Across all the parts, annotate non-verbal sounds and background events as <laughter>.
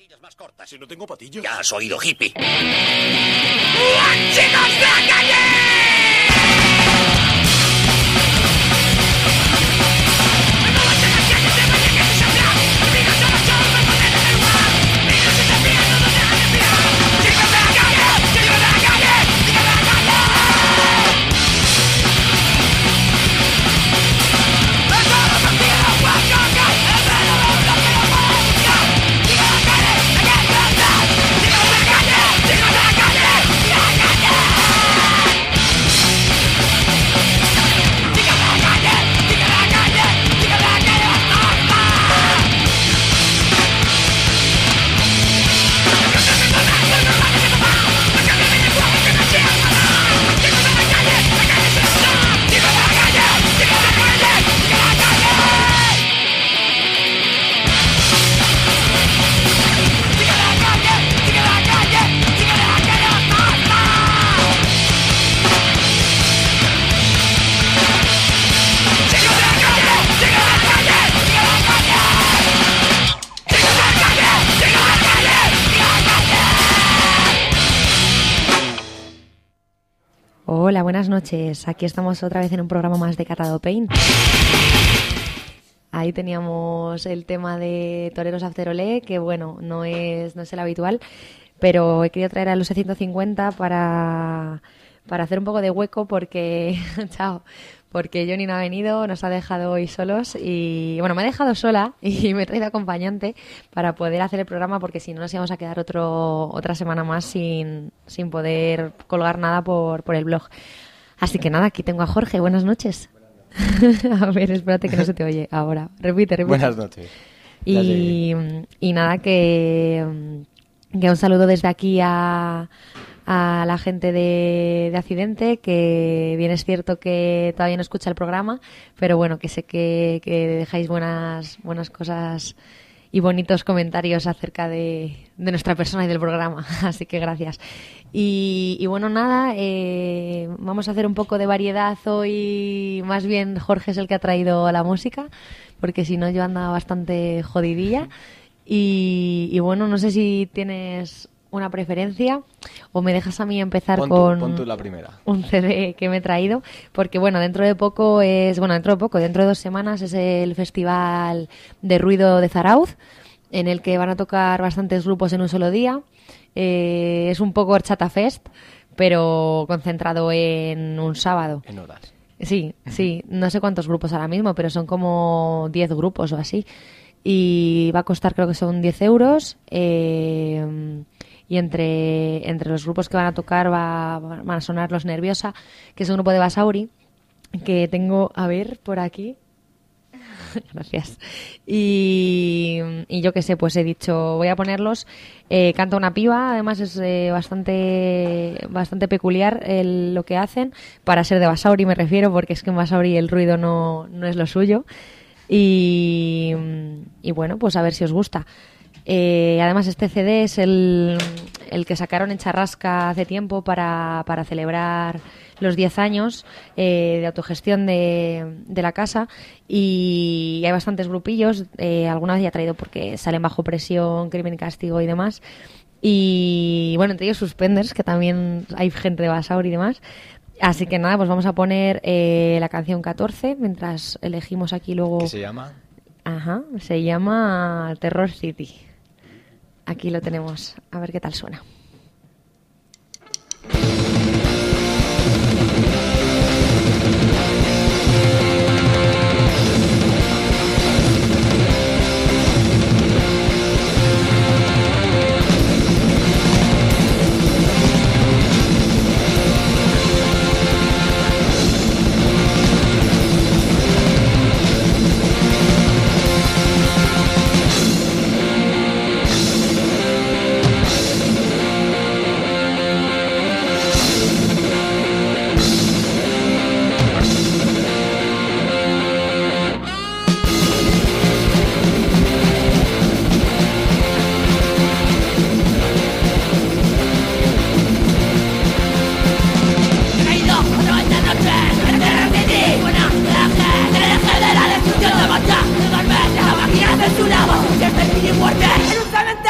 Patillas más cortas. Si no tengo patillas. Ya has oído, hippie. ¡Chicos de la calle! Aquí estamos otra vez en un programa más de Catado Pain. Ahí teníamos el tema de Toreros After Olé, que bueno, no es, no es el habitual, pero he querido traer a los 150 para, para hacer un poco de hueco porque, <laughs> chao, porque Johnny no ha venido, nos ha dejado hoy solos y bueno, me ha dejado sola y <laughs> me he traído acompañante para poder hacer el programa porque si no nos íbamos a quedar otro, otra semana más sin, sin poder colgar nada por, por el blog. Así que nada, aquí tengo a Jorge, buenas noches. <laughs> a ver, espérate que no se te oye ahora. Repite, repite. Buenas noches. Y, y nada, que, que un saludo desde aquí a, a la gente de, de Accidente, que bien es cierto que todavía no escucha el programa, pero bueno, que sé que, que dejáis buenas, buenas cosas y bonitos comentarios acerca de, de nuestra persona y del programa, <laughs> así que gracias. Y, y bueno, nada, eh, vamos a hacer un poco de variedad hoy, más bien Jorge es el que ha traído la música, porque si no yo ando bastante jodidilla. Y bueno, no sé si tienes una preferencia o me dejas a mí empezar Pon tú, con pon tú la primera. un CD que me he traído, porque bueno, dentro de poco es, bueno, dentro de poco, dentro de dos semanas es el Festival de Ruido de Zarauz, en el que van a tocar bastantes grupos en un solo día. Eh, es un poco Horchata Fest, pero concentrado en un sábado. En horas. Sí, sí, no sé cuántos grupos ahora mismo, pero son como 10 grupos o así. Y va a costar, creo que son 10 euros. eh, y entre, entre los grupos que van a tocar va, van a sonar Los Nerviosa, que es un grupo de Basauri, que tengo, a ver, por aquí. <laughs> Gracias. Y, y yo qué sé, pues he dicho, voy a ponerlos. Eh, canta una piba, además es eh, bastante, bastante peculiar el- lo que hacen, para ser de Basauri me refiero, porque es que en Basauri el ruido no, no es lo suyo. Y, y bueno, pues a ver si os gusta. Eh, además, este CD es el, el que sacaron en Charrasca hace tiempo para, para celebrar los 10 años eh, de autogestión de, de la casa y hay bastantes grupillos, eh, alguna vez ya traído porque salen bajo presión, crimen y castigo y demás. Y bueno, entre ellos Suspenders, que también hay gente de Basauri y demás. Así que nada, pues vamos a poner eh, la canción 14 mientras elegimos aquí luego. ¿Qué se llama? Ajá, se llama Terror City. Aquí lo tenemos, a ver qué tal suena.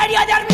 Sería de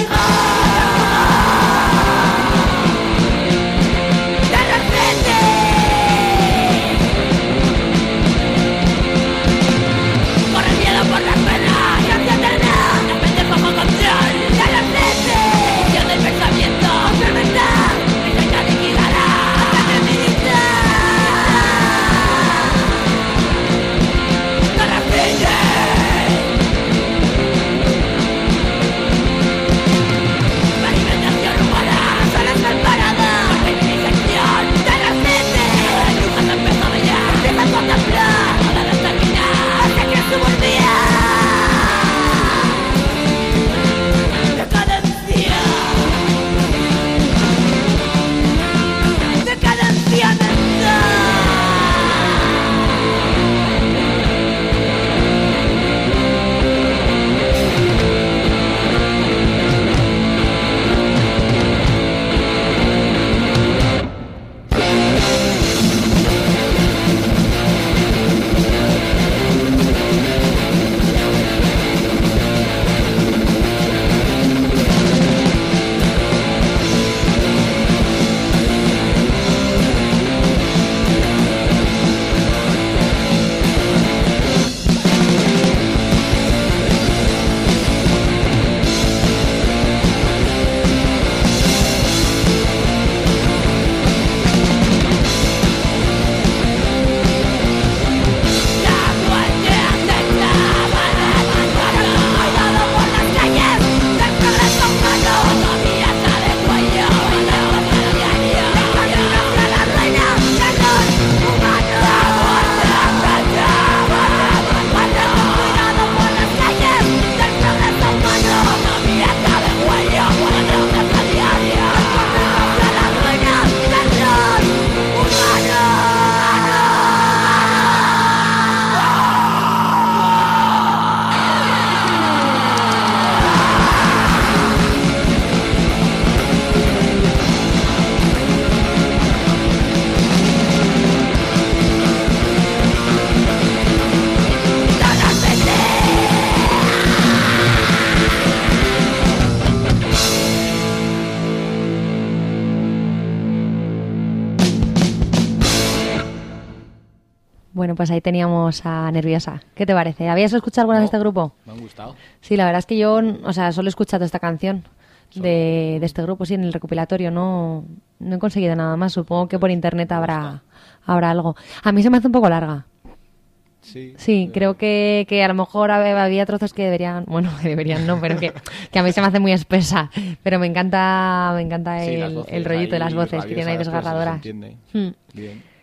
teníamos a Nerviosa. ¿Qué te parece? ¿Habías escuchado alguna de No, este grupo? Me han gustado. Sí, la verdad es que yo, o sea, solo he escuchado esta canción de, de este grupo, sí, en el recopilatorio. No, no he conseguido nada más. Supongo que por internet habrá, habrá algo. A mí se me hace un poco larga. Sí. Sí, creo que, que a lo mejor había, trozos que deberían, bueno, que <laughs> deberían no, pero que, que a mí se me hace muy espesa. Pero me encanta, me encanta Sí, el, voces el rollito de las voces que tiene ahí desgarradoras. Hmm. Bien.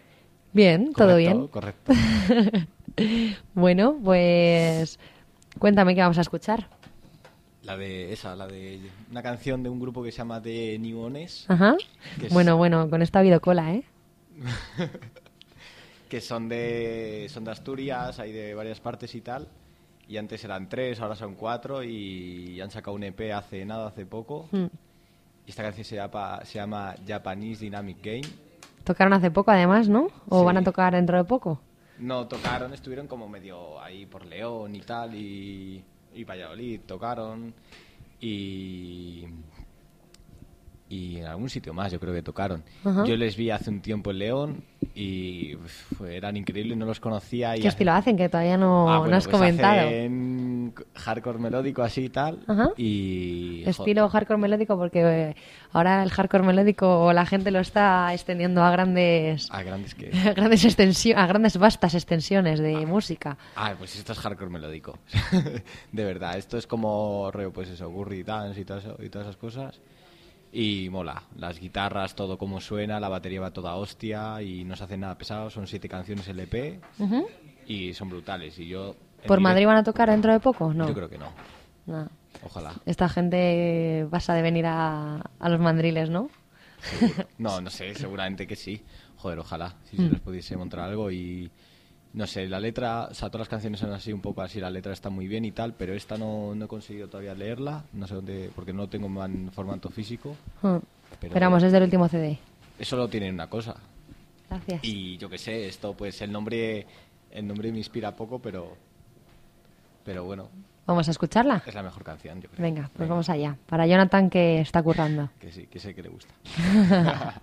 Bien, todo Correcto, Correcto. bien. <laughs> Bueno, pues cuéntame qué vamos a escuchar. La de esa, la de una canción de un grupo que se llama The New Ones, Ajá. Es- Bueno, bueno, con esto ha habido cola, ¿eh? <laughs> que son de son de Asturias, hay de varias partes y tal. Y antes eran tres, ahora son cuatro y han sacado un EP hace nada, hace poco. Mm. Y esta canción se llama, se llama Japanese Dynamic Game. Tocaron hace poco, además, ¿no? ¿O Sí. van a tocar dentro de poco? No tocaron, estuvieron como medio ahí por León y tal, y, y Valladolid tocaron, y, y en algún sitio más yo creo que tocaron. Yo les vi hace un tiempo en León y uf, eran increíbles, no los conocía. Y ¿Qué estilo hacen? Que todavía no, Ah, no has pues comentado. hacen hardcore melódico así y tal, Ajá. y... Estilo hardcore melódico, porque eh, ahora el hardcore melódico la gente lo está extendiendo a grandes, Ah, grandes que... <laughs> a grandes a grandes vastas extensiones de música. Ah, pues esto es hardcore melódico. <laughs> de verdad, esto es como pues eso, Gurry Dance y, todo eso, y todas esas cosas. Y mola, las guitarras, todo como suena, la batería va toda hostia y no se hace nada pesado. Son siete canciones LP y son brutales. Y yo. ¿Por Madrid van a tocar dentro de poco? No. Yo creo que no. No. Ojalá. Esta gente pasa de venir a, a los mandriles, ¿no? No, no sé, seguramente que sí. Joder, ojalá, si Mm. se les pudiese montar algo y... No sé, la letra, o sea, todas las canciones son así un poco así, la letra está muy bien y tal, pero esta no, no he conseguido todavía leerla, no sé dónde, porque no tengo en formato físico. Mm. Pero- vamos, es del último CD. Eso lo tiene una cosa. Gracias. Y yo qué sé, esto pues el nombre el nombre me inspira poco, pero pero bueno, ¿Vamos a escucharla? es la mejor canción, yo creo. Venga, pues vamos allá. Para Jonathan que está currando. Que sí, que sé que le gusta. <laughs>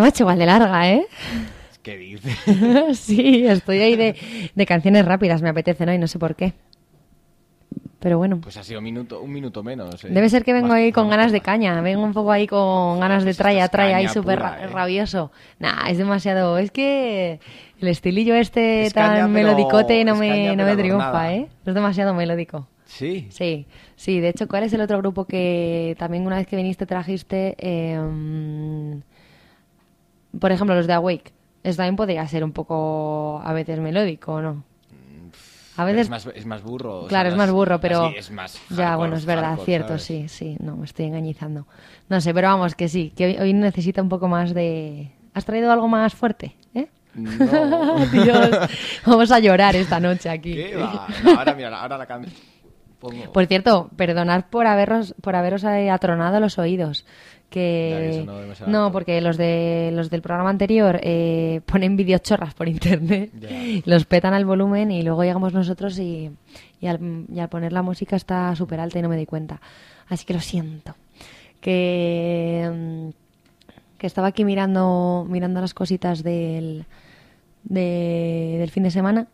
Se me ha hecho igual de larga, ¿eh? ¿Qué dice? <laughs> sí, estoy ahí de, de canciones rápidas, me apetece, ¿no? Y no sé por qué. Pero bueno. Pues ha sido un minuto, un minuto menos. ¿eh? Debe ser que vengo Más- ahí con más ganas de caña, vengo un poco ahí con ganas de traya, traya, ahí súper ¿eh? rabioso. Nah, es demasiado, es que el estilillo este Es tan caña, melodicote no me, no me triunfa. ¿eh? Es demasiado melódico. Sí. Sí, sí, de hecho, ¿cuál es el otro grupo que también una vez que viniste trajiste? Eh, por ejemplo, los de Awake. Eso también podría ser un poco a veces melódico, ¿no? A Pero veces es más, es más burro. o Claro, es más burro, pero... así, es más ya, hardcore, bueno, es verdad, hardcore, cierto, ¿sabes? sí, sí. No, me estoy engañizando. No sé, pero vamos, que sí, que hoy, hoy necesita un poco más de... ¿Has traído algo más fuerte? ¿Eh? No. <laughs> Dios, vamos a llorar esta noche aquí. ¿Qué va? No, ahora mira, ahora la cambio. Pongo. Por cierto, perdonad por haberos, por haberos eh, atronado los oídos. Ya, Que no porque los de los del programa anterior eh, <laughs> ponen videochorras por internet, Ya. los petan al volumen y luego llegamos nosotros y, y, al, y al poner la música está súper alta y no me di cuenta. Así que lo siento. Que, mm, que estaba aquí mirando mirando las cositas del, de- del fin de semana.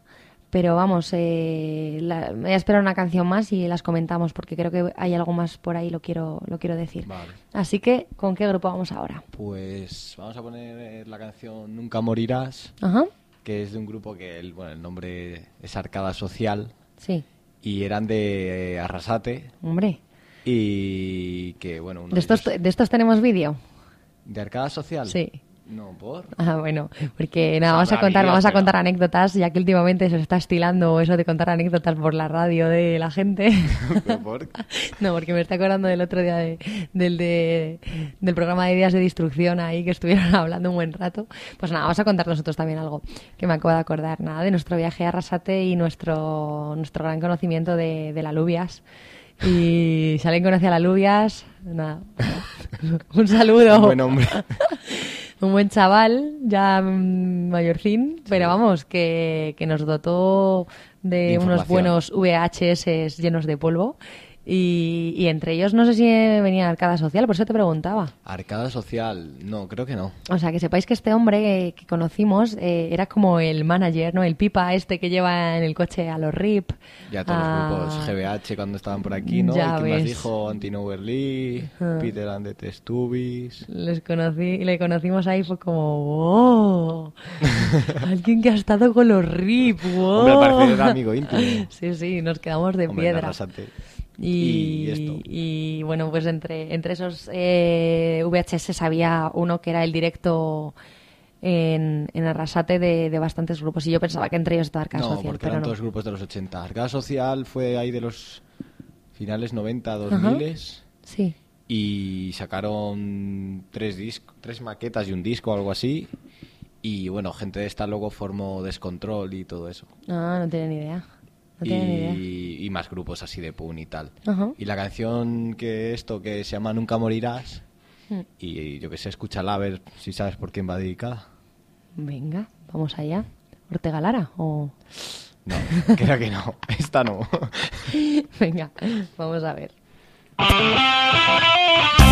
Pero vamos, eh, la- voy a esperar una canción más y las comentamos porque creo que hay algo más por ahí, lo quiero, lo quiero decir. Vale. Así que, ¿con qué grupo vamos ahora? Pues vamos a poner la canción Nunca Morirás, Ajá, que es de un grupo que el, bueno, el nombre es Arcada Social sí, y eran de eh, Arrasate hombre. y que bueno, uno ¿De estos, ellos- ¿De estos tenemos vídeo? ¿De Arcada Social? Sí. No, por. Ah, bueno, porque nada, vamos a contar, vamos a contar anécdotas, ya que últimamente se está estilando eso de contar anécdotas por la radio de la gente. <laughs> ¿Pero por? <laughs> No, porque me estoy acordando del otro día de- del, de- del programa de ideas de destrucción ahí que estuvieron <laughs> hablando un buen rato. Pues nada, vamos a contar nosotros también algo que me acabo de acordar. Nada, de nuestro viaje a Arrasate y nuestro, nuestro gran conocimiento de, de la alubias. Y si alguien conoce a la alubias, nada, un saludo. Un buen hombre. Un buen chaval, ya mm, mayorcín, pero vamos, que, que nos dotó de De unos buenos VHS llenos de polvo. Y, y entre ellos no sé si venía Arcada Social, por eso te preguntaba. Arcada Social, no, creo que no. O sea, que sepáis que este hombre que conocimos eh, era como el manager, ¿no? El pipa este que lleva en el coche a los RIP. Ya todos a- los grupos GBH cuando estaban por aquí, ¿no? Ya ¿Y quién más dijo? Antinouer Lee, Ah. Peter and the Testubbies. Les conocí, le conocimos ahí, fue como, wow, <laughs> alguien que ha estado con los RIP, wow. Hombre, al parecer era amigo íntimo. <laughs> Sí, sí, nos quedamos de Hombre, piedra. Arrasate. Y, Y esto. y, bueno, pues entre, entre esos eh, VHS había uno que era el directo en, en Arrasate de, de bastantes grupos. Y yo pensaba que entre ellos estaba Arcada No, Social, porque pero eran no. todos grupos de los 80. Arcada Social fue ahí de los finales 90, 2000 Sí. y sacaron tres, tres maquetas y un disco o algo así. Y bueno, gente de esta luego formó Descontrol y todo eso. Ah, no tenía ni idea. No y, y más grupos así de pun y tal. Y la canción que esto que se llama Nunca morirás Mm. y yo que sé, escúchala a ver si sabes por quién va dedicada. Venga, vamos allá. ¿Ortega Lara? O... No, <laughs> creo que no. Esta no. <laughs> Venga, vamos a ver. <laughs>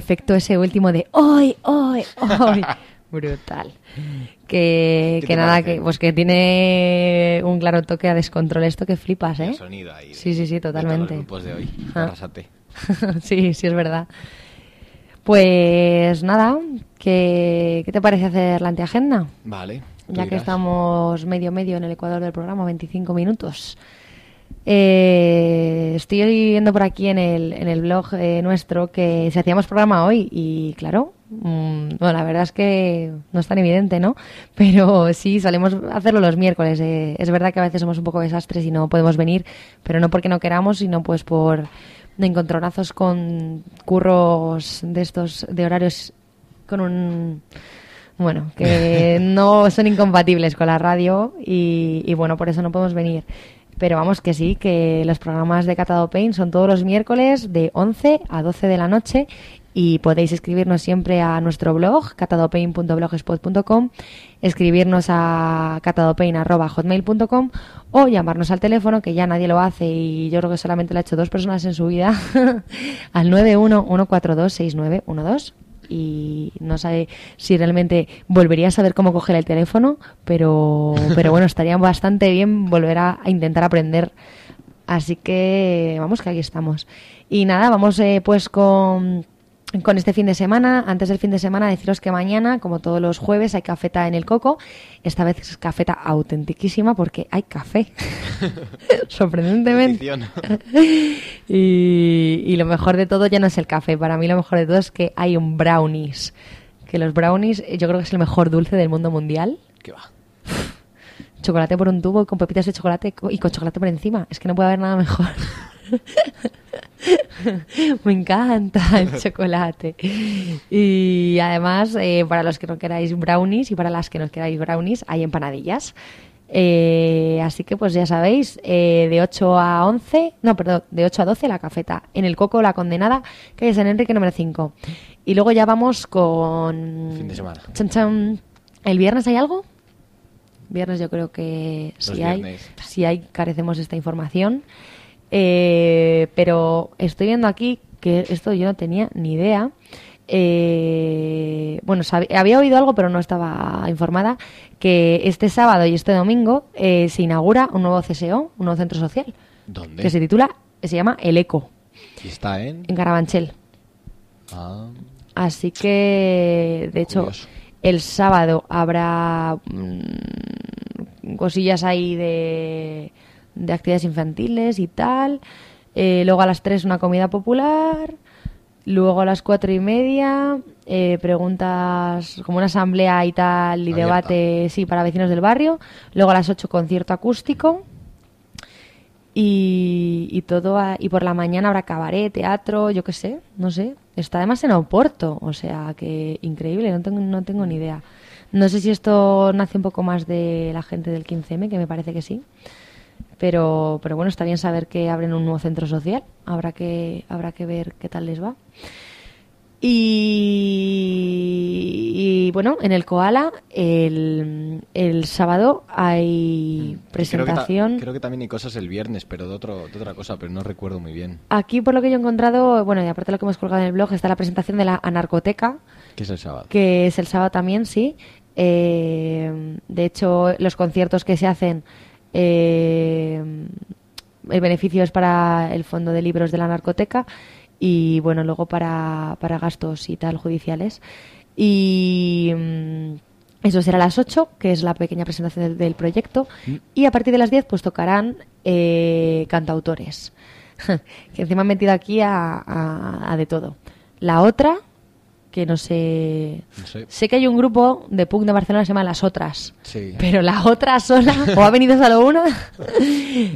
efecto ese último de hoy, hoy, hoy. <laughs> Brutal. Que, ¿Qué que nada, parece? que pues que tiene un claro toque a descontrol esto que flipas, ¿eh? El sonido ahí. de- Sí, sí, sí, de todos los totalmente. grupos de hoy. Ah. Arrasate. <laughs> sí, sí, es verdad. Pues nada, ¿qué, qué te parece hacer la antiagenda? Vale. Ya que estamos medio medio en el ecuador del programa, 25 minutos. Eh, estoy viendo por aquí en el, en el blog eh, nuestro que si hacíamos programa hoy y claro, mm, bueno, la verdad es que no es tan evidente, ¿no? <laughs> Pero sí, solemos hacerlo los miércoles. eh. Es verdad que a veces somos un poco desastres y no podemos venir, pero no porque no queramos, sino pues por encontronazos con curros de estos, de horarios con un... Bueno, que <laughs> no son incompatibles con la radio y, y bueno, por eso no podemos venir. Pero vamos que sí, que los programas de Catado Pain son todos los miércoles de 11 a 12 de la noche y podéis escribirnos siempre a nuestro blog, catadopain.blogspot.com, escribirnos a catadopain.hotmail.com o llamarnos al teléfono, que ya nadie lo hace y yo creo que solamente lo ha hecho dos personas en su vida, <laughs> al 911426912 y no sabe si realmente volvería a saber cómo coger el teléfono, pero, <laughs> pero bueno, estaría bastante bien volver a, a intentar aprender. Así que vamos que aquí estamos. Y nada, vamos eh, pues con, con este fin de semana. Antes del fin de semana deciros que mañana, como todos los jueves, hay cafeta en el coco. Esta vez es cafeta autentiquísima porque hay café. <laughs> Sorprendentemente. <laughs> Y, y lo mejor de todo ya no es el café. Para mí lo mejor de todo es que hay un brownies. Que los brownies eh, yo creo que es el mejor dulce del mundo mundial. ¿Qué va? Chocolate por un tubo con pepitas de chocolate co- y con chocolate por encima. Es que no puede haber nada mejor. <laughs> <laughs> Me encanta el <laughs> chocolate. Y además, eh, para los que no queráis brownies y para las que no queráis brownies, hay empanadillas. Eh, así que pues ya sabéis, eh, de 8 a 11, no, perdón, de 8 a 12 la cafeta. En el Coco La Condenada, que es en Enrique número 5. Y luego ya vamos con... Fin de semana. Chan, chan. ¿El viernes hay algo? Viernes yo creo que si hay, viernes. si hay, carecemos de esta información. Eh, pero estoy viendo aquí que esto yo no tenía ni idea. Eh, bueno, había oído algo, pero no estaba informada, que este sábado y este domingo eh, se inaugura un nuevo CSO, un nuevo centro social, ¿Dónde? que se titula, se llama El Eco, Y está en... en Carabanchel. Ah, Así que, de hecho, Curioso. el sábado habrá mm, cosillas ahí de, de actividades infantiles y tal. Eh, luego a las 3 una comida popular. Luego a las cuatro y media eh, preguntas, como una asamblea y tal, y Abierta. debate, sí, para vecinos del barrio. Luego a las 8 concierto acústico. Y, y todo a- y por la mañana habrá cabaret, teatro, yo qué sé, no sé. Está además en Oporto, o sea que increíble, no tengo, no tengo ni idea. No sé si esto nace un poco más de la gente del 15M, que me parece que sí. Pero, pero bueno, está bien saber que abren un nuevo centro social. Habrá que, habrá que ver qué tal les va. Y, y, bueno, en el Koala el, el sábado hay creo que ta- presentación. Creo que, también hay cosas el viernes, pero de, otro, de otra cosa, pero no recuerdo muy bien. Aquí, por lo que yo he encontrado, bueno, y aparte de lo que hemos colgado en el blog, está la presentación de la Anarcoteca, ¿Qué es el sábado? que es el sábado también, sí. Eh, de hecho, los conciertos que se hacen, eh, el beneficio es para el fondo de libros de la Narcoteca y, bueno, luego para, para gastos y tal judiciales. Y mm, eso será a las 8, que es la pequeña presentación del, del proyecto. Y a partir de las 10, pues tocarán eh, cantautores. <laughs> que encima han metido aquí a, a- a de todo. La otra, que no sé. No sé. Sé que hay un grupo de punk de Barcelona que se llama Las Otras. Sí. Pero la otra sola, <laughs> o ha venido solo una,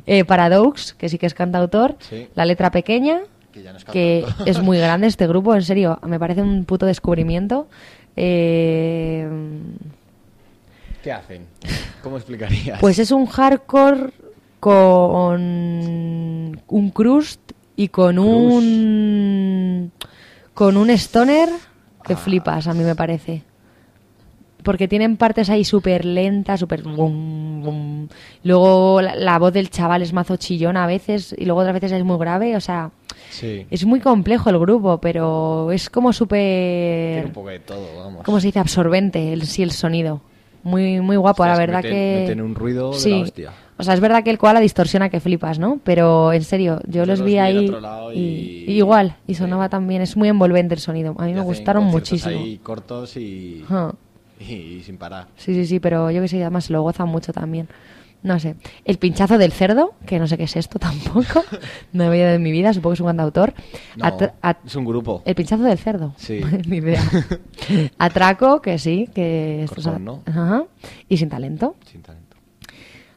eh, Paradox, que sí que es cantautor, Sí. la letra pequeña, Que ya no es que es muy grande este grupo, en serio, me parece un puto descubrimiento. Eh, ¿Qué hacen? ¿Cómo explicarías? pues es un hardcore con un crust y con un con un stoner que flipas, a mí me parece. Porque tienen partes ahí súper lentas, súper... Luego la, la voz del chaval es mazo chillona a veces y luego otras veces es muy grave. O sea, Sí. Es muy complejo el grupo, pero es como Tiene súper... un poco de todo, vamos. ¿Cómo se dice? Absorbente, el, sí, el sonido. Muy, muy guapo, la verdad meten- que... meten un ruido de sí. la hostia. O sea, es verdad que el koala distorsiona que flipas, ¿no? Pero en serio, yo, Yo los, vi ahí otro lado y, y- igual, y sí. sonaba también, es muy envolvente el sonido. A mí Y me gustaron muchísimo. ahí cortos y, y sin parar. Sí, sí, sí, pero yo que sé, además lo gozan mucho también. No sé. El pinchazo del cerdo, que no sé qué es esto tampoco. no he oído en mi vida, supongo que es un cantautor. No, Atra- es un grupo. el pinchazo del cerdo. Sí. <laughs> Ni idea. <laughs> Atraco, que sí, que esto ¿no? Ajá. Y sin talento. Sin talento.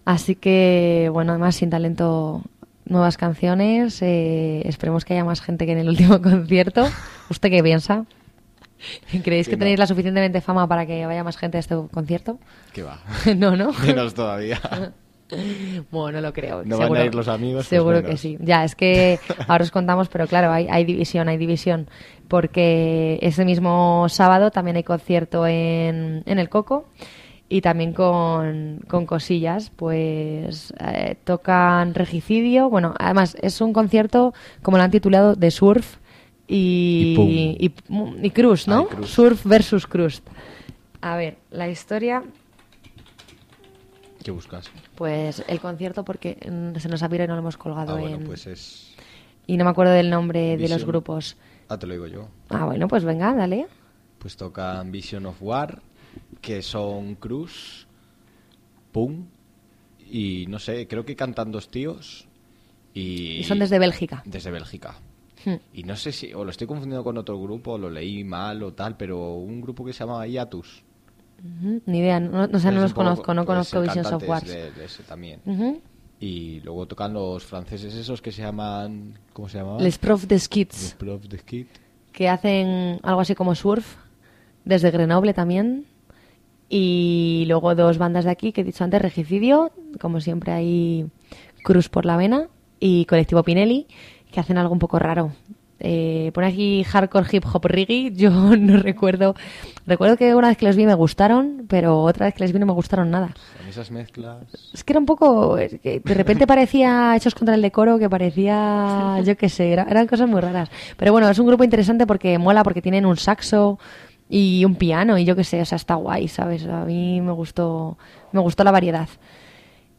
Así que, bueno, además sin talento, nuevas canciones. eh, esperemos que haya más gente que en el último <laughs> concierto. ¿Usted qué piensa? <laughs> ¿Creéis Que que no. tenéis la suficientemente fama para que vaya más gente a este concierto? ¿Qué va? <laughs> no, no. <laughs> Menos todavía. Bueno, no lo creo. No van a ir los amigos, pues Seguro que sí. Ya, es que ahora os contamos, pero claro, hay, hay división, hay división. Porque ese mismo sábado también hay concierto en, en el Coco y también con, con cosillas. Pues eh, tocan Regicidio. Bueno, además es un concierto, como lo han titulado, de surf y, y, y crust, ¿no? Ay, crust. Surf versus crust. A ver, la historia ¿Qué buscas? pues el concierto porque mm, se nos ha pirado y no lo hemos colgado Ah, bueno, en... pues es... Y no me acuerdo del nombre de los Vision. grupos. Ah, te lo digo yo. Ah, bueno, pues venga, dale. Pues tocan Vision of War, que son Cruz, Pum, y no sé, creo que cantan dos tíos y... Y son desde Bélgica. Desde Bélgica. Hmm. Y no sé si, o lo estoy confundiendo con otro grupo, o lo leí mal o tal, pero un grupo que se llama Iatus. Ujú, Ni idea, no, no, sé, no Es los poco- conozco, no pues conozco Wars. es de- de ese también. Ujú. Y luego tocan los franceses esos que se llaman... ¿Cómo se llamaban? Les Prof de Les Skits, Prof que hacen algo así como surf, desde Grenoble también. Y luego dos bandas de aquí que he dicho antes, Regicidio, como siempre hay Cruz por la Vena, y Colectivo Pinelli, que hacen algo un poco raro. Eh, pone aquí hardcore hip hop reggae, <laughs> yo no recuerdo. Recuerdo que una vez que los vi me gustaron, pero otra vez que les vi no me gustaron nada. Esas mezclas... Es que era un poco. es que de repente <laughs> parecía hechos contra el decoro, que parecía. Yo qué sé, era- eran cosas muy raras. Pero bueno, es un grupo interesante porque mola, porque tienen un saxo y un piano, y yo qué sé, o sea, está guay, ¿sabes? A mí me gustó, me gustó la variedad.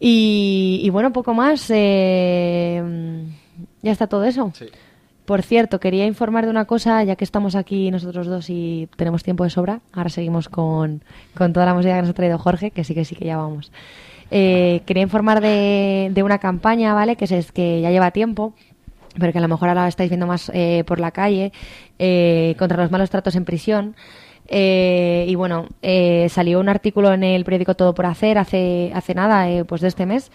Y, y bueno, poco más. eh, ya está todo eso. Sí. Por cierto, quería informar de una cosa, ya que estamos aquí nosotros dos y tenemos tiempo de sobra. Ahora seguimos con, con toda la música que nos ha traído Jorge, que sí que sí que ya vamos. Eh, quería informar de, de una campaña, ¿vale? Que, es, que ya lleva tiempo, pero que a lo mejor ahora la estáis viendo más eh, por la calle, eh, contra los malos tratos en prisión. Eh, y bueno, eh, salió un artículo en el periódico Todo por Hacer hace, hace nada, eh, pues de este mes,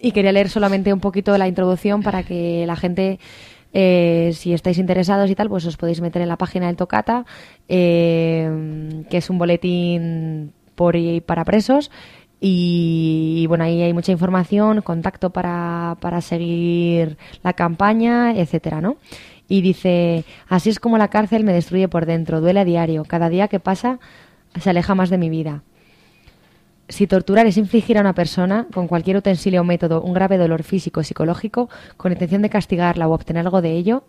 y quería leer solamente un poquito la introducción para que la gente, eh, si estáis interesados y tal, pues os podéis meter en la página del Tocata, eh, que es un boletín por y para presos. Y, y bueno, ahí hay mucha información, contacto para, para seguir la campaña, etcétera, ¿no? Y dice, así es como la cárcel me destruye por dentro, duele a diario, cada día que pasa se aleja más de mi vida. Si torturar es infligir a una persona con cualquier utensilio o método un grave dolor físico o psicológico con intención de castigarla o obtener algo de ello,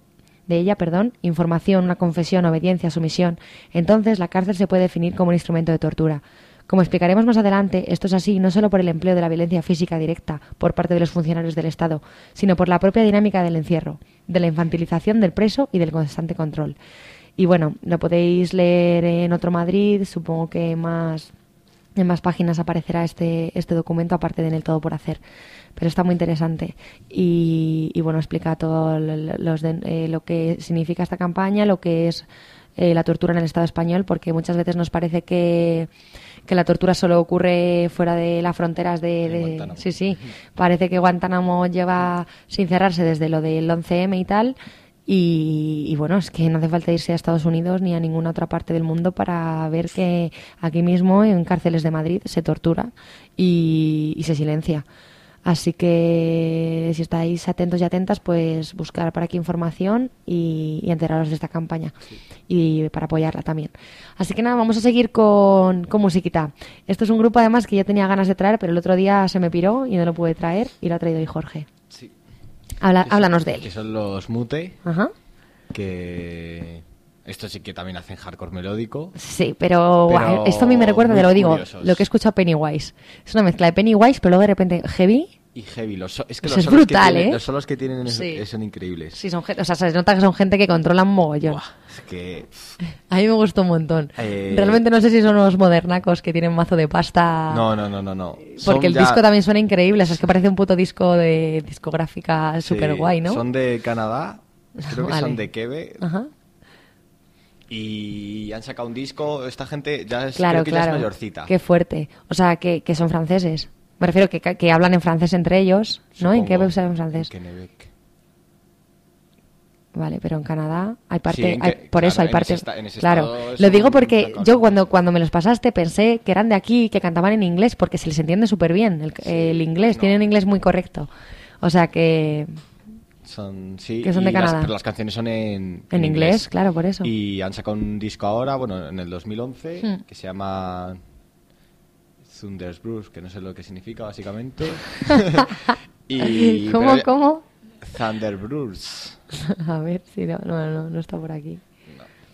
de ella, perdón, información, una confesión, obediencia, sumisión, entonces la cárcel se puede definir como un instrumento de tortura. Como explicaremos más adelante, esto es así no solo por el empleo de la violencia física directa por parte de los funcionarios del Estado, sino por la propia dinámica del encierro, de la infantilización del preso y del constante control. Y bueno, lo podéis leer en Otro Madrid, supongo que más en más páginas aparecerá este, este documento, aparte de en el todo por hacer. Pero está muy interesante. Y, y bueno, explica todo lo, los de- eh, lo que significa esta campaña, lo que es eh, la tortura en el Estado español, porque muchas veces nos parece que, que la tortura solo ocurre fuera de las fronteras de... De- sí, sí. Parece que Guantánamo lleva sin cerrarse desde lo del 11M y tal. Y, y bueno, es que no hace falta irse a Estados Unidos ni a ninguna otra parte del mundo para ver que aquí mismo en cárceles de Madrid se tortura y, y se silencia. Así que si estáis atentos y atentas, pues buscar por aquí información y, y enteraros de esta campaña y para apoyarla también. Así que nada, vamos a seguir con, con musiquita. Esto es un grupo además que yo tenía ganas de traer, pero el otro día se me piró y no lo pude traer y lo ha traído hoy Jorge. Habla- Que son- háblanos de Que él. son los Mute, Ajá. que... Esto sí que también hacen hardcore melódico. Sí, pero, esto a mí me recuerda, te lo digo, curiosos. lo que he escuchado Pennywise. Es una mezcla de Pennywise, pero luego de repente heavy. Y heavy. Los es que los es solos brutal, que tienen, ¿eh? Los solos que tienen Sí. es- son increíbles. Sí, son o sea, se nota que son gente que controlan mogollón. Buah, es que... A mí me gustó un montón. Eh, Realmente no sé si son unos modernacos que tienen mazo de pasta. No, no, no, no, no. Son Porque el ya- disco también suena increíble. O sea, es que parece un puto disco de discográfica sí, súper guay, ¿no? Son de Canadá. Creo que Vale. son de Quebec. Ajá. Y han sacado un disco. Esta gente ya es, Claro, creo que ya claro. es mayorcita. Qué fuerte. O sea, que, que son franceses. Me refiero que, que hablan en francés entre ellos, ¿no? ¿En qué web saben francés? En Quebec. Vale, pero en Canadá hay parte, Sí, en hay- que- por eso claro, hay en parte. en claro, lo digo porque yo cuando cuando me los pasaste pensé que eran de aquí, que cantaban en inglés, porque se les entiende súper bien el, el inglés, no. tienen inglés muy correcto. O sea que Son, sí, Que son de y las- Canadá. pero las canciones son en, en inglés, claro, por eso. Y han sacado un disco ahora, bueno, en el 2011, Hmm. que se llama Thunderbruce, que no sé lo que significa básicamente. <laughs> y, ¿Cómo, pero- cómo? Thunderbruce. <laughs> A ver si no, no, no, no está por aquí.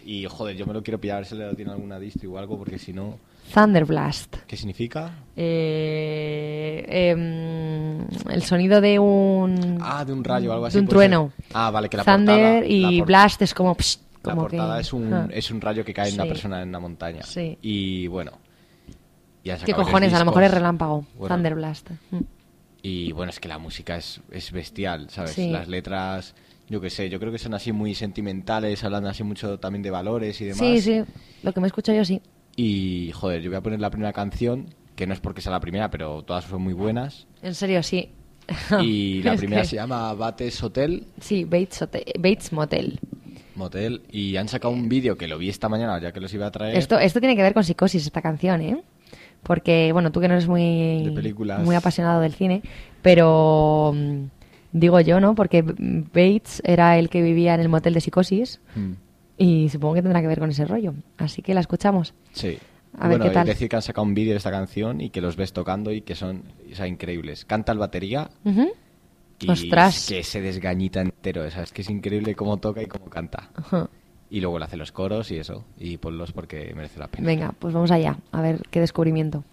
Y joder, yo me lo quiero pillar, a ver si le tiene alguna distro o algo, porque si no, Thunderblast. ¿qué significa? Eh, em, el sonido de un Ah, de un rayo o algo así. de un trueno. ser. Ah, vale, que la Thunder portada, y la blast es como psh, La como portada que es, un, ah. es un rayo que cae en una persona en una montaña. Sí. Y bueno. ¿Qué cojones? A lo mejor es relámpago. Bueno, Thunderblast. Mm. Y bueno, es que la música es, es bestial, ¿sabes? Sí. Las letras, yo qué sé, yo creo que son así muy sentimentales, hablan así mucho también de valores y demás. Sí, sí. Lo que me escucho yo sí. Y joder, yo voy a poner la primera canción, que no es porque sea la primera, pero todas son muy buenas. En serio, sí. <laughs> Y <laughs> la primera que- se llama Bates Hotel, Sí, Bates, Hotel- Bates Motel. Motel, y han sacado un vídeo que lo vi esta mañana, ya que los iba a traer. Esto, esto tiene que ver con psicosis, esta canción, ¿eh? Porque, bueno, tú que no eres muy, De películas. muy apasionado del cine, pero mm, digo yo, ¿no? Porque Bates era el que vivía en el motel de psicosis Mm, y supongo que tendrá que ver con ese rollo. Así que la escuchamos. Sí. A ver bueno, qué tal. decir que han sacado un vídeo de esta canción y que los ves tocando y que son o sea, increíbles. Canta el batería Ujú. y Ostras. que se desgañita entero. O sea, es que es increíble cómo toca y cómo canta. Ajá. Y luego le hace los coros y eso. Y ponlos porque merece la pena. Venga, pues vamos allá, a ver qué descubrimiento.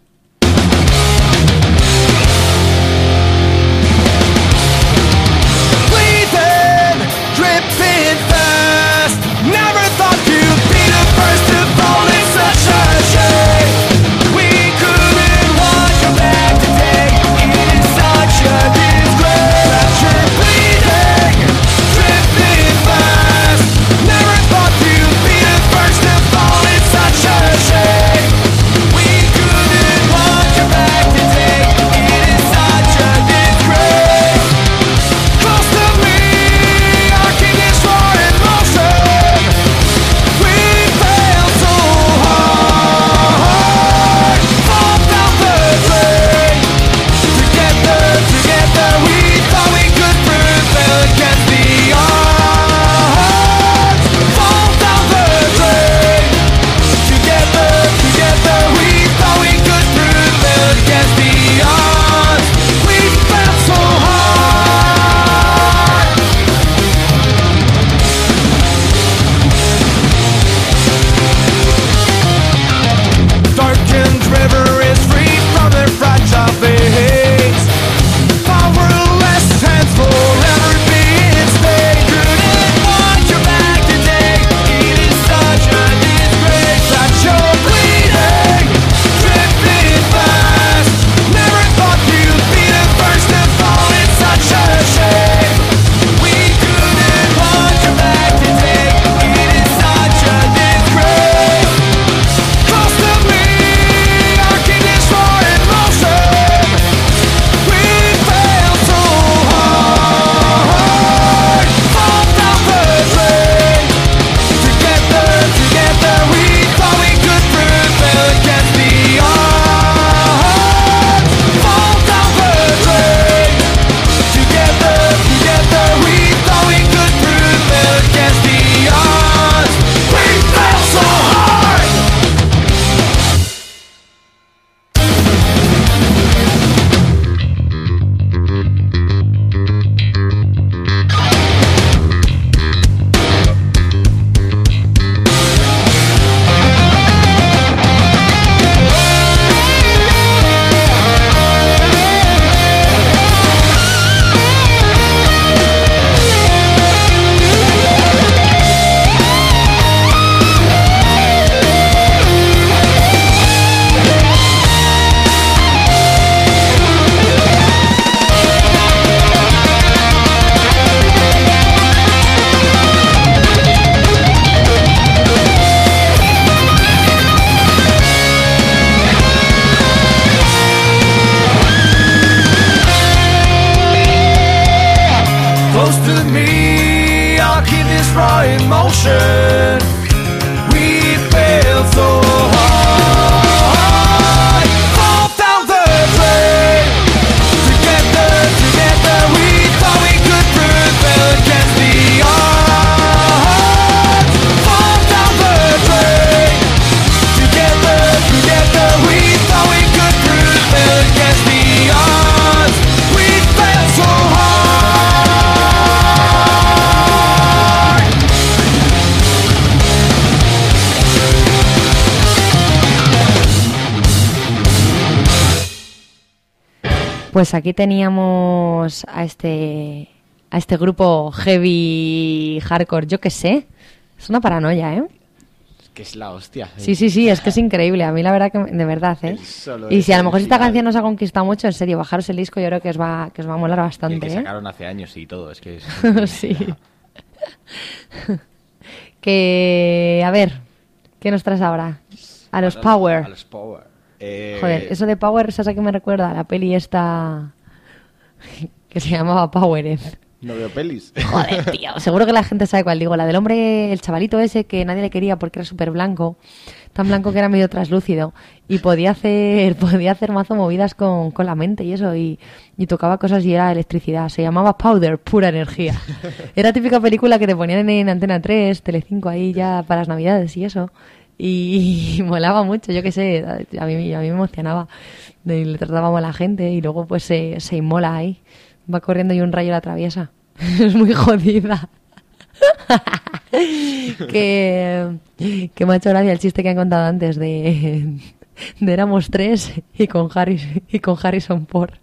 Pues aquí teníamos a este a este grupo heavy hardcore, yo qué sé. Es una paranoia, ¿eh? Es que es la hostia. Sí, sí, sí, es que es increíble. A mí la verdad que de verdad, ¿eh? Y si a lo mejor esta canción nos ha conquistado mucho, en serio, bajaros el disco yo creo que os va que os va a molar El bastante, que ¿eh? sacaron hace años y todo, es que es... <laughs> sí. <laughs> que a ver, ¿qué nos traes ahora? A los Power. A los Power. Eh, Joder, eso de Power, ¿sabes a qué me recuerda? La peli esta <laughs> que se llamaba Powered. No veo pelis. <laughs> Joder, tío, seguro que la gente sabe cuál digo. La del hombre, el chavalito ese que nadie le quería porque era súper blanco, tan blanco que era medio traslúcido y podía hacer, <laughs> podía hacer mazo movidas con, con la mente y eso, y, y tocaba cosas y era electricidad. Se llamaba Powder, pura energía. Era típica película que te ponían en Antena 3, Telecinco ahí ya para las navidades y eso. Y, <laughs> molaba mucho, yo qué sé, a mí, a mí me emocionaba. De- le tratábamos a la gente y luego pues se, se inmola ahí. Va corriendo y un rayo la atraviesa. <laughs> es muy jodida. <laughs> que, que me ha hecho gracia el chiste que han contado antes de, de éramos tres y con, Harris, y con Harrison Ford.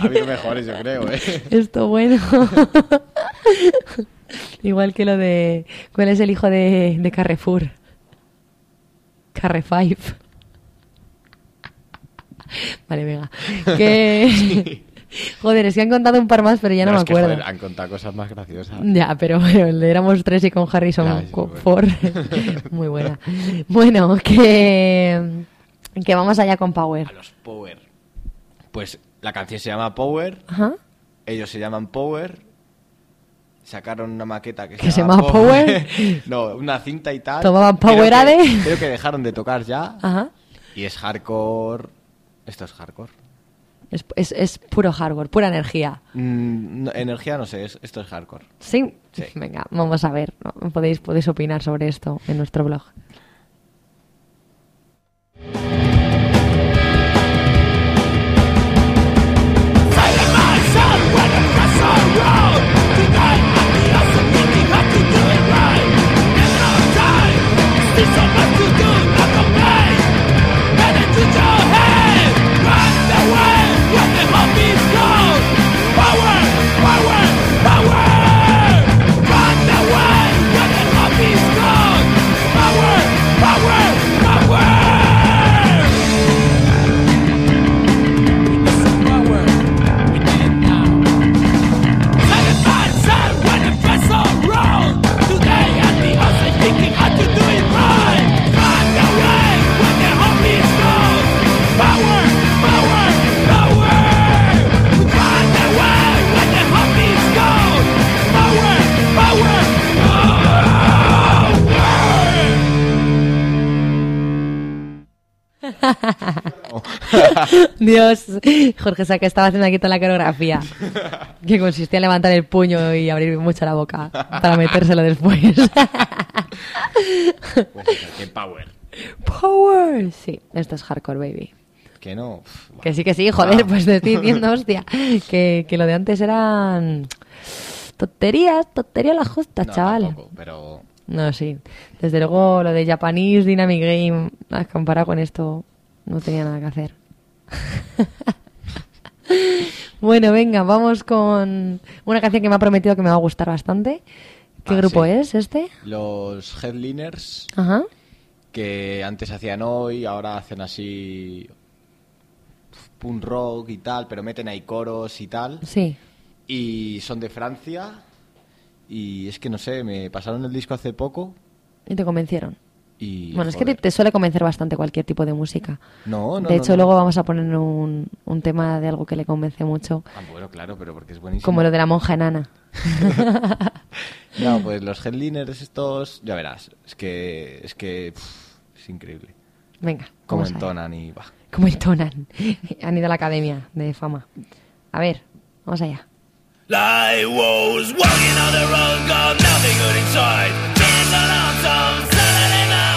Ha habido mejores, yo creo, ¿eh? Esto bueno. Igual que lo de cuál es el hijo de, de Carrefour. Carre Five. <laughs> Vale, venga. Que... <laughs> Joder, es que han contado un par más, pero ya no, me que, acuerdo. joder, han contado cosas más graciosas. Ya, pero bueno, el de éramos tres y con Harrison Ya, sí, bueno. Ford. <laughs> Muy buena. Bueno, que, que vamos allá con Power. A los Power. Pues la canción se llama Power, Ajá. ellos se llaman Power. Sacaron una maqueta que, ¿Que se llama Power? <laughs> no, una cinta y tal. ¿Tomaban Creo que-? Creo que dejaron de tocar ya. Ajá. Y es hardcore. Esto es hardcore. Es, es, es puro hardware, pura energía. Mm, no, energía no sé, es- esto es hardcore. ¿Sí? Sí. <laughs> Venga, vamos a ver. ¿no? Podéis, podéis opinar sobre esto en nuestro blog. <laughs> Dios, Jorge Saca estaba haciendo aquí toda la coreografía, <laughs> que consistía en levantar el puño y abrir mucho la boca para metérselo después. <laughs> Pues Power. Power, sí, esto es hardcore, baby. Que no. Que sí, que sí, joder, Ah. pues te estoy diciendo, hostia, que, que lo de antes eran tonterías, tonterías la justa, No, chaval. tampoco, pero. No, sí. Desde luego lo de Japanese Dynamic Game, comparado con esto, no tenía nada que hacer. <laughs> bueno, venga, vamos con una canción que me ha prometido que me va a gustar bastante. ¿Qué Ah, grupo sí. es este? Los headliners Ajá. que antes hacían hoy, ahora hacen así. punk rock y tal, pero meten ahí coros y tal. Sí. Y son de Francia. Y es que no sé, me pasaron el disco hace poco Y te convencieron. Y, Bueno, es que te, suele convencer bastante cualquier tipo de música. No, no, de hecho, no. luego vamos a poner un, un tema de algo que le convence mucho, Ah, bueno, claro, pero porque es buenísimo. como lo de la monja enana. <laughs> No, pues los headliners estos, ya verás, es que es que pff, es increíble. Venga, allá. entonan y va. Cómo entonan. <laughs> Han ido a la academia de fama. A ver, vamos allá. Like walking on the road, got nothing good inside. Saturday night.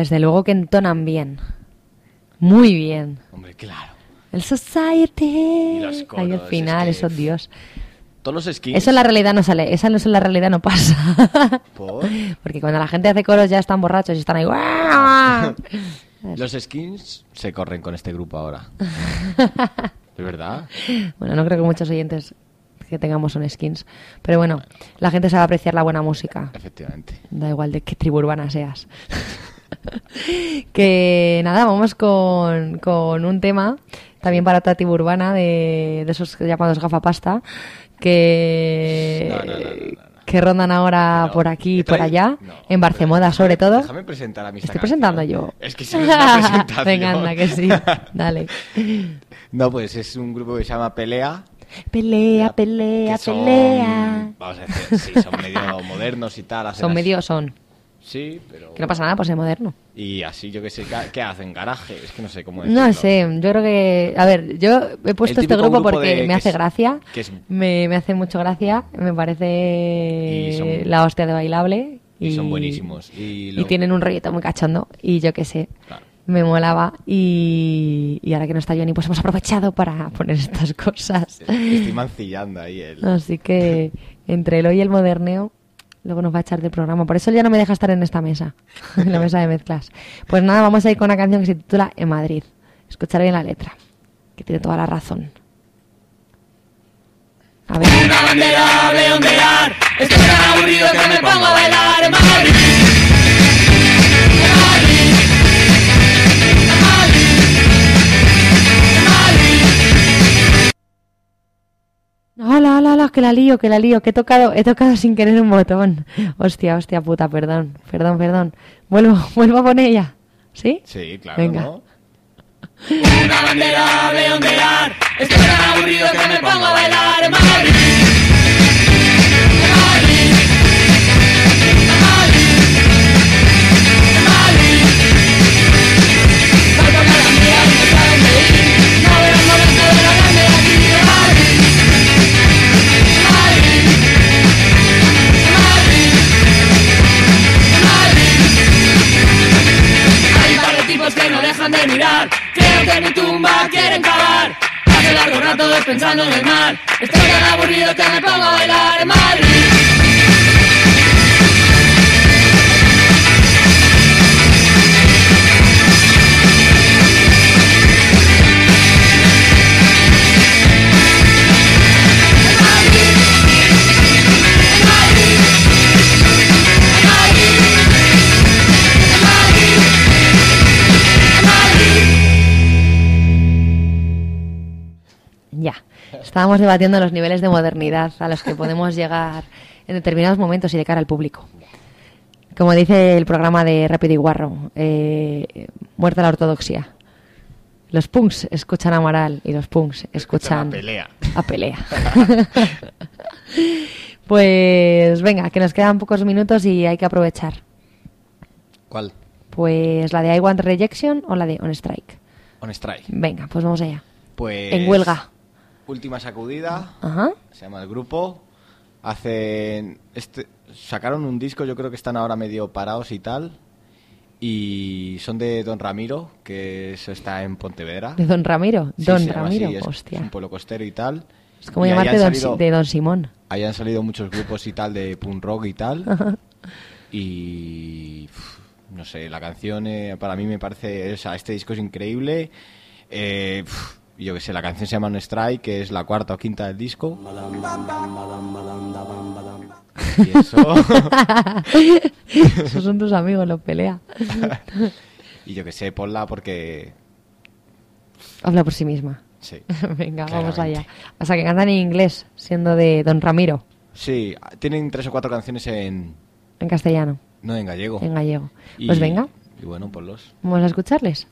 Desde luego que entonan bien. Muy bien. Hombre, claro. El Society. Y los Ahí coros, al final, es que- eso, Dios. Todos los skins. Eso en la realidad no sale. Esa no eso en la realidad no pasa. <laughs> por- Porque cuando la gente hace coros ya están borrachos y están ahí. <laughs> Los skins se corren con este grupo ahora. <laughs> ¿Es verdad? Bueno, no creo que muchos oyentes que tengamos son skins. Pero bueno, la gente sabe apreciar la buena música. Efectivamente. Da igual de qué tribu urbana seas. Que nada, vamos con, con un tema también para tribu urbana de, de esos llamados gafapasta que, No, no, no, que rondan ahora por aquí y por allá, en Barcemoda sobre todo. Déjame presentar a mi Estoy presentando yo. Es que si no es una <laughs> presentación. Venga, anda, que sí. <laughs> Dale. No, pues es un grupo que se llama Pelea. Pelea, pelea, son- pelea. Vamos a decir, sí, son medio <laughs> modernos y tal. Son medio son. Sí, pero... Que no pasa nada por ser moderno. Y así, yo qué sé, ¿qué, hacen? ¿Garaje? Es que no sé cómo No decirlo. sé, yo creo que... A ver, yo he puesto este grupo grupo porque de- me hace es- gracia. es- Me, me hace mucho gracia. Me parece son- la hostia de bailable. Y son buenísimos. Y, tienen un rollito muy cachondo. Y yo qué sé, Claro. me molaba. Y, y ahora que no está Johnny, pues hemos aprovechado para poner estas cosas. Estoy mancillando ahí el... Así que entre el hoy y el moderneo, luego nos va a echar del programa. Por eso ya no me deja estar en esta mesa, <laughs> en la mesa de mezclas. Pues nada, vamos a ir con una canción que se titula En Madrid. Escuchar bien la letra, que tiene toda la razón. A ver. Una bandera de ondear, estoy tan aburrido que me pongo a bailar en Madrid. Hola, hola, hola, que la lío, que la lío, que he tocado, he tocado sin querer un botón. Hostia, hostia puta, perdón, perdón, perdón. Vuelvo, <laughs> vuelvo a poner ella. ¿Sí? Sí, claro, Venga. ¿no? Una bandera de ondear, estoy tan aburrido que me pongo a bailar Madrid. Que mi tumba quieren cavar. Hace largo rato pensando en el mar. Estoy tan aburrido que me pongo a bailar en Madrid. Estábamos debatiendo los niveles de modernidad a los que podemos llegar en determinados momentos y de cara al público. Como dice el programa de Rápido y Guarro, eh, muerta la ortodoxia. Los punks escuchan a Moral y los punks escuchan a pelea. a pelea. <laughs> pues venga, que nos quedan pocos minutos y hay que aprovechar. ¿Cuál? Pues la de I Want Rejection o la de On Strike. On Strike. Venga, pues vamos allá. Pues. En huelga. Última sacudida. Ajá. Se llama el grupo. Hacen. Este, sacaron un disco, yo creo que están ahora medio parados y tal. Y son de Don Ramiro, que eso está en Pontevedra. De Don Ramiro. Sí, Don Ramiro, así, es, hostia. es un pueblo costero y tal. Es como Y llamarte han don, salido- de Don Simón. Ahí han salido muchos grupos y tal de punk rock y tal. Y. no sé, la canción eh, para mí me parece. O sea, este disco es increíble. Eh, yo que sé, la canción se llama On Strike, que es la cuarta o quinta del disco. Y eso. <laughs> Esos son tus amigos, los pelea. <laughs> y yo que sé, ponla porque. Habla por sí misma. Sí. <laughs> Venga, vamos allá. O sea, que cantan en inglés, siendo de Don Ramiro, Sí, tienen tres o cuatro canciones en. en castellano, No, en gallego. en gallego. Y- Pues venga, Y bueno, ponlos. vamos a escucharles.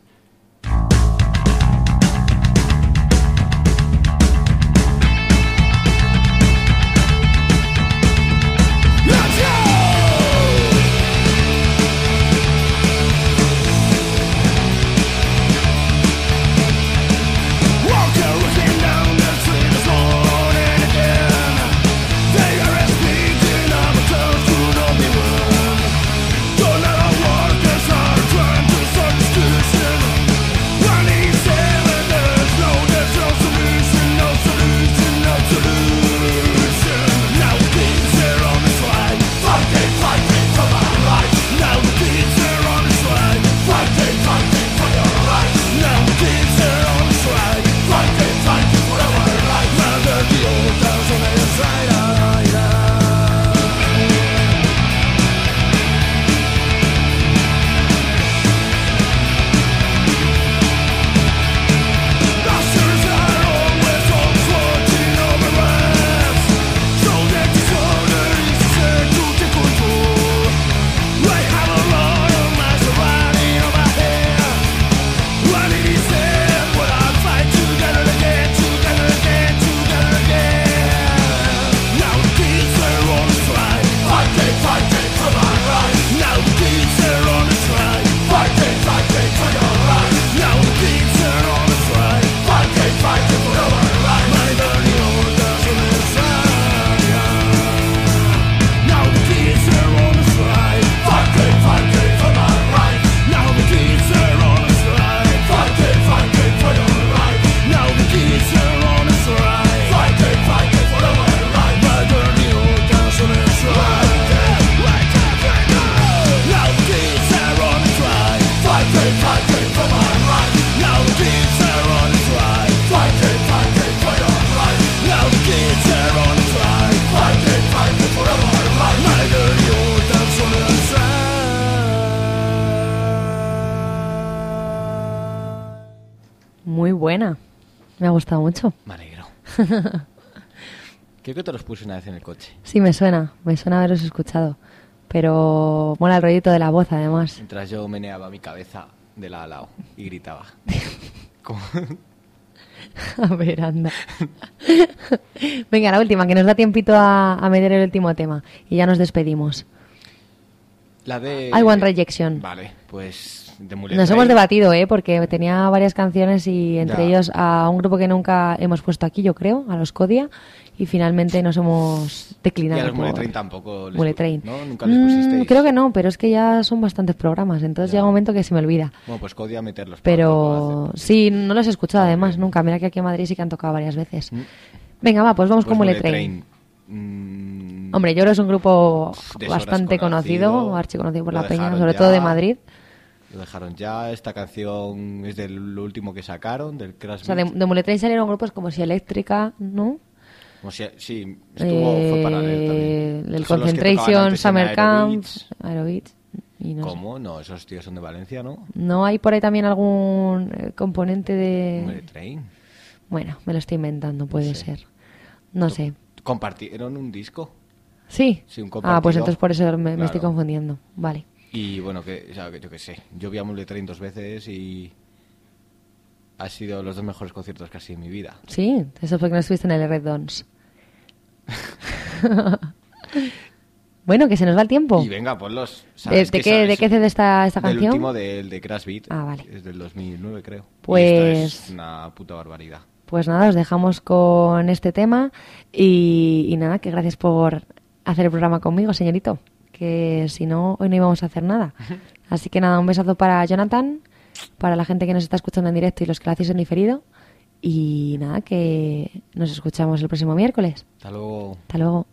Gustado mucho. Me alegro. Creo que te los puse una vez en el coche. Sí, me suena. Me suena haberos escuchado. Pero mola el rollito de la voz, además. Mientras yo meneaba mi cabeza de lado a lado y gritaba. <laughs> A ver, anda. Venga, la última, que nos da tiempito a, a meter el último tema. Y ya nos despedimos. La de... I Want Rejection. Vale, pues de Nos hemos debatido, ¿eh? Porque tenía varias canciones y entre Ya. ellos a un grupo que nunca hemos puesto aquí, yo creo, a los Codia, y finalmente nos hemos Y declinado. a los Mulet por- Train tampoco les, Mulet Train. ¿no? Nunca les Mm, pusisteis. creo que no, pero es que ya son bastantes programas, entonces Ya. llega un momento que se me olvida. Bueno, pues Codia meterlos. Pero sí, no los he escuchado Ah, además bien. nunca. Mira que aquí en Madrid sí que han tocado varias veces. Mm. Venga, va, pues vamos con Pues Mulet Mulet Train. Mm, Hombre, Lloro es un grupo bastante conocido, conocido. archiconocido por la peña, sobre ya. todo de Madrid. Lo dejaron ya. Esta canción es del último que sacaron, del Crash O sea, de, de Mulet Train salieron grupos como si Eléctrica, ¿no? O sea, sí, estuvo, fue Eh, también. el Son los que tocaban Concentration, Summer Camp, Aerobeats. Y no, sé. ¿Cómo? No, esos tíos son de Valencia, ¿no? ¿No hay por ahí también algún eh, componente de...? Train. Bueno, me lo estoy inventando, puede sé. ser. No sé. Compartieron un disco. Sí. Sí, un ah, pues entonces por eso me, me estoy Claro. confundiendo. Vale. Y bueno, que, o sea, que yo qué sé. Yo vi a Mulet Train dos veces y. Ha sido los dos mejores conciertos casi en mi vida. Sí, eso es porque no estuviste en el Red Dons. <laughs> bueno, que se nos va el tiempo. Y venga, ponlos. ¿De, ¿sabes de que qué? ¿De qué CD esta, esta Del canción? último del de Crash Beat. Ah, vale. Es del 2009, creo. Y Pues- esto es una puta barbaridad. Pues nada, os dejamos con este tema y, y nada, que gracias por hacer el programa conmigo, señorito. Que si no, hoy no íbamos a hacer nada. <laughs> Así que nada, un besazo para Jonathan, para la gente que nos está escuchando en directo y los que lo hacéis en diferido. Y nada, que nos escuchamos el próximo miércoles. Hasta luego. Hasta luego.